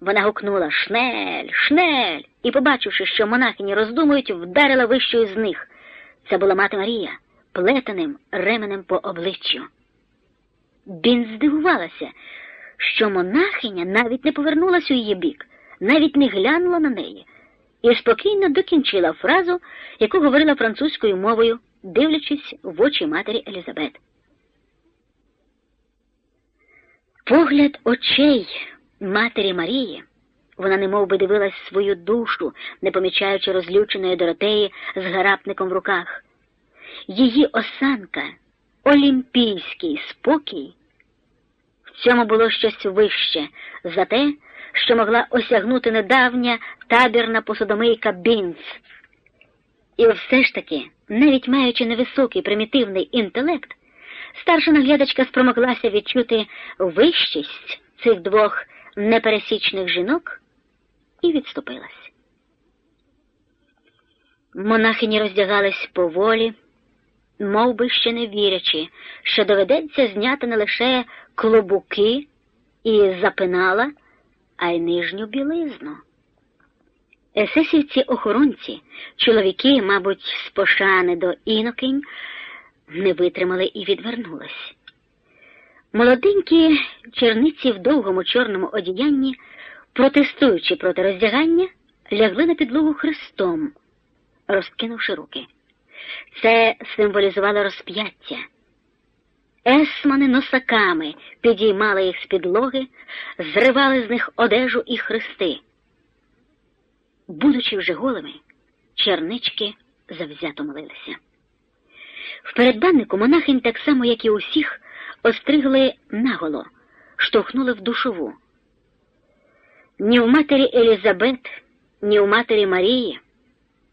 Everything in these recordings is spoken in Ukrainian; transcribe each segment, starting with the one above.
Вона гукнула Schnell, schnell, і, побачивши, що монахині роздумують, вдарила вищу з них. Це була мати Марія, плетеним ременем по обличчю. Бін здивувалася, що монахиня навіть не повернулася у її бік, навіть не глянула на неї, і спокійно докінчила фразу, яку говорила французькою мовою, дивлячись в очі матері Елізабет. Погляд очей матері Марії, вона немов би дивилась свою душу, не помічаючи розлюченої Доротеї з гарапником в руках. Її осанка, олімпійський спокій. В цьому було щось вище за те, що могла осягнути недавня табірна посудомийка Бінц. І все ж таки, навіть маючи невисокий примітивний інтелект, старша наглядачка спромоглася відчути вищість цих двох непересічних жінок і відступилась. Монахині роздягались поволі, мов би ще не вірячи, що доведеться зняти не лише клобуки і запинала, а й нижню білизну. Есесівці охоронці, чоловіки, мабуть, з пошани до інокинь, не витримали і відвернулись. Молоденькі черниці в довгому чорному одіянні, протестуючи проти роздягання, лягли на підлогу хрестом, розкинувши руки. Це символізувало розп'яття. Есмани носаками підіймали їх з підлоги, зривали з них одежу і хрести. Будучи вже голими, чернички завзято молилися. В передбаннику монахинь, так само, як і усіх, остригли наголо, штовхнули в душову. Ні в матері Елізабет, ні в матері Марії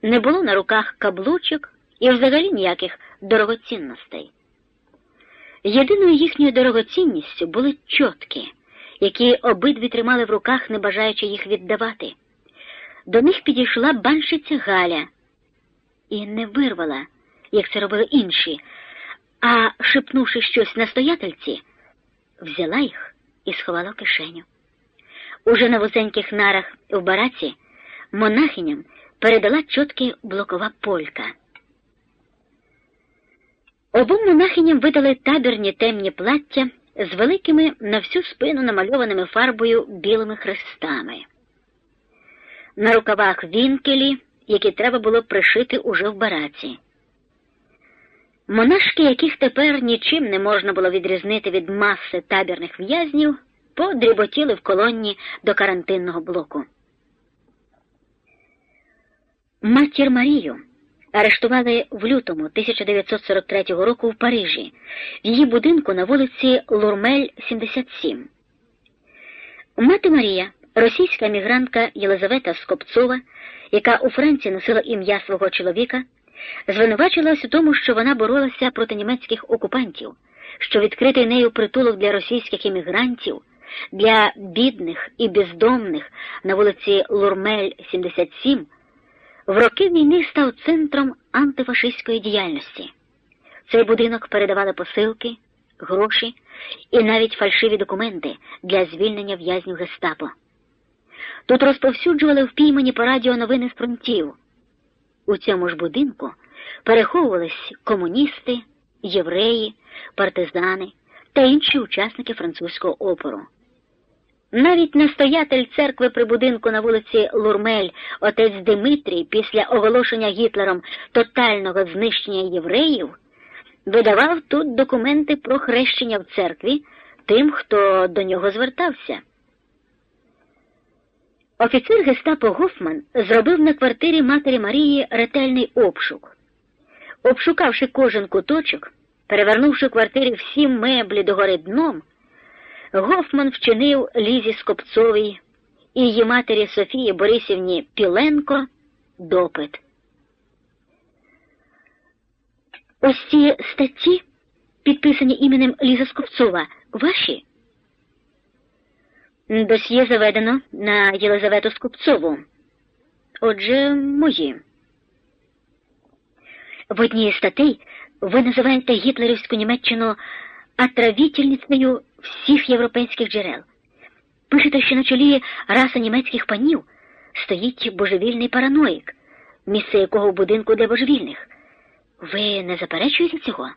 не було на руках каблучок і взагалі ніяких дорогоцінностей. Єдиною їхньою дорогоцінністю були чотки, які обидві тримали в руках, не бажаючи їх віддавати. До них підійшла баншиця Галя і не вирвала, як це робили інші, а, шепнувши щось настоятельці, взяла їх і сховала в кишеню. Уже на вузеньких нарах в бараці монахиням передала чотки блокова полька. Обом монахиням видали табірні темні плаття з великими на всю спину намальованими фарбою білими хрестами. На рукавах вінкелі, які треба було пришити уже в бараці. Монашки, яких тепер нічим не можна було відрізнити від маси табірних в'язнів, подріботіли в колонні до карантинного блоку. Матір Марію арештували в лютому 1943 року в Парижі, в її будинку на вулиці Лурмель, 77. Мати Марія, російська емігрантка Єлизавета Скопцова, яка у Франції носила ім'я свого чоловіка, звинувачилась у тому, що вона боролася проти німецьких окупантів, що відкритий нею притулок для російських іммігрантів, для бідних і бездомних на вулиці Лурмель, 77, в роки війни став центром антифашистської діяльності. Цей будинок передавали посилки, гроші і навіть фальшиві документи для звільнення в'язнів гестапо. Тут розповсюджували впіймані по радіо новини з фронтів. У цьому ж будинку переховувались комуністи, євреї, партизани та інші учасники французького опору. Навіть настоятель церкви при будинку на вулиці Лурмель, отець Димитрій, після оголошення Гітлером тотального знищення євреїв, видавав тут документи про хрещення в церкві тим, хто до нього звертався. Офіцер гестапо Гофман зробив на квартирі матері Марії ретельний обшук. Обшукавши кожен куточок, перевернувши квартирі всі меблі догори дном, Гофман вчинив Лізі Скопцовій і її матері Софії Борисівні Піленко допит. Ось ці статті, підписані іменем Ліза Скопцова, ваші? Досьє заведено на Єлизавету Скупцову. Отже, мої. В одній із статей ви називаєте гітлерівську Німеччину отравительницею всіх європейських джерел. Пишете, що на чолі раса німецьких панів стоїть божевільний параноїк, місце якого в будинку для божевільних. Ви не заперечуєте цього?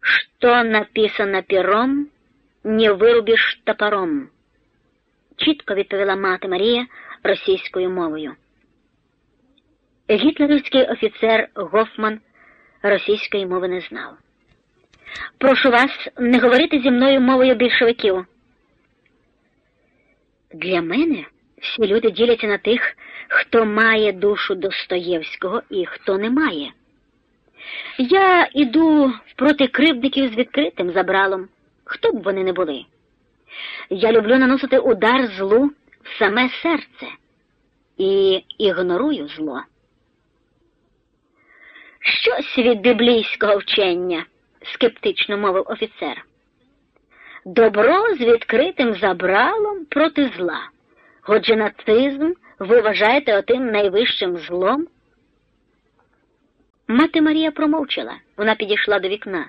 Що написано пером, не вирубіш топором, чітко відповіла мати Марія російською мовою. Гітлерівський офіцер Гофман російської мови не знав. Прошу вас не говорити зі мною мовою більшовиків. Для мене всі люди діляться на тих, хто має душу Достоєвського і хто не має. Я іду проти кривдників з відкритим забралом, хто б вони не були. Я люблю наносити удар злу в саме серце і ігнорую зло. Щось від біблійського вчення, скептично мовив офіцер. Добро з відкритим забралом проти зла. Отже, нацизм ви вважаєте отим найвищим злом? Мати Марія промовчала, вона підійшла до вікна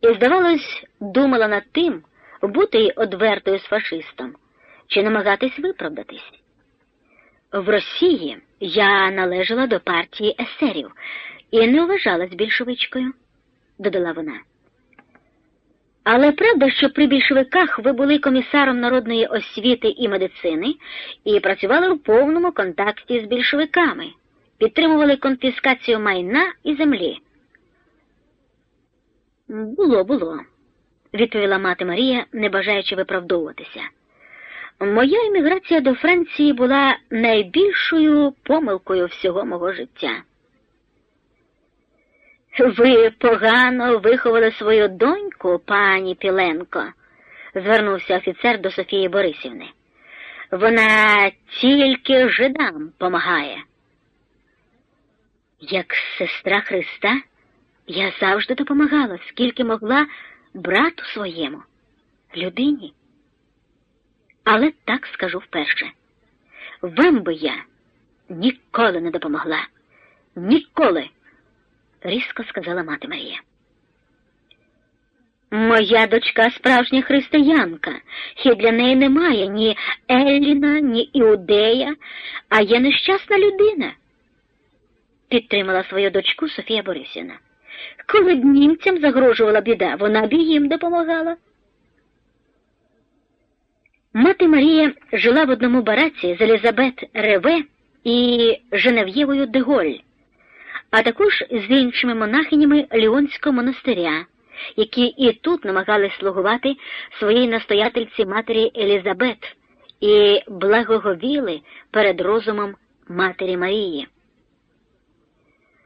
і, здавалось, думала над тим, бути одвертою з фашистом чи намагатись виправдатись. В Росії я належала до партії есерів і не вважалась більшовичкою, додала вона. Але правда, що при більшовиках ви були комісаром народної освіти і медицини і працювали у повному контакті з більшовиками, підтримували конфіскацію майна і землі. Було, було, відповіла мати Марія, не бажаючи виправдовуватися. Моя імміграція до Франції була найбільшою помилкою всього мого життя. Ви погано виховали свою доньку, пані Піленко, звернувся офіцер до Софії Борисівни. Вона тільки жидам помагає. Як сестра Христа, я завжди допомагала, скільки могла брату своєму, людині. Але так скажу вперше. Вам би я ніколи не допомогла. Ніколи різко сказала мати Марія. Моя дочка справжня християнка, і для неї немає ні Елліна, ні Іудея, а є нещасна людина, підтримала свою дочку Софія Борисівна. Коли б німцям загрожувала біда, вона б їм допомагала. Мати Марія жила в одному бараці з Елізабет Реве і Женев'євою Деголь а також з іншими монахинями Ліонського монастиря, які і тут намагались слугувати своїй настоятельці матері Елізабет і благоговіли перед розумом Матері Марії.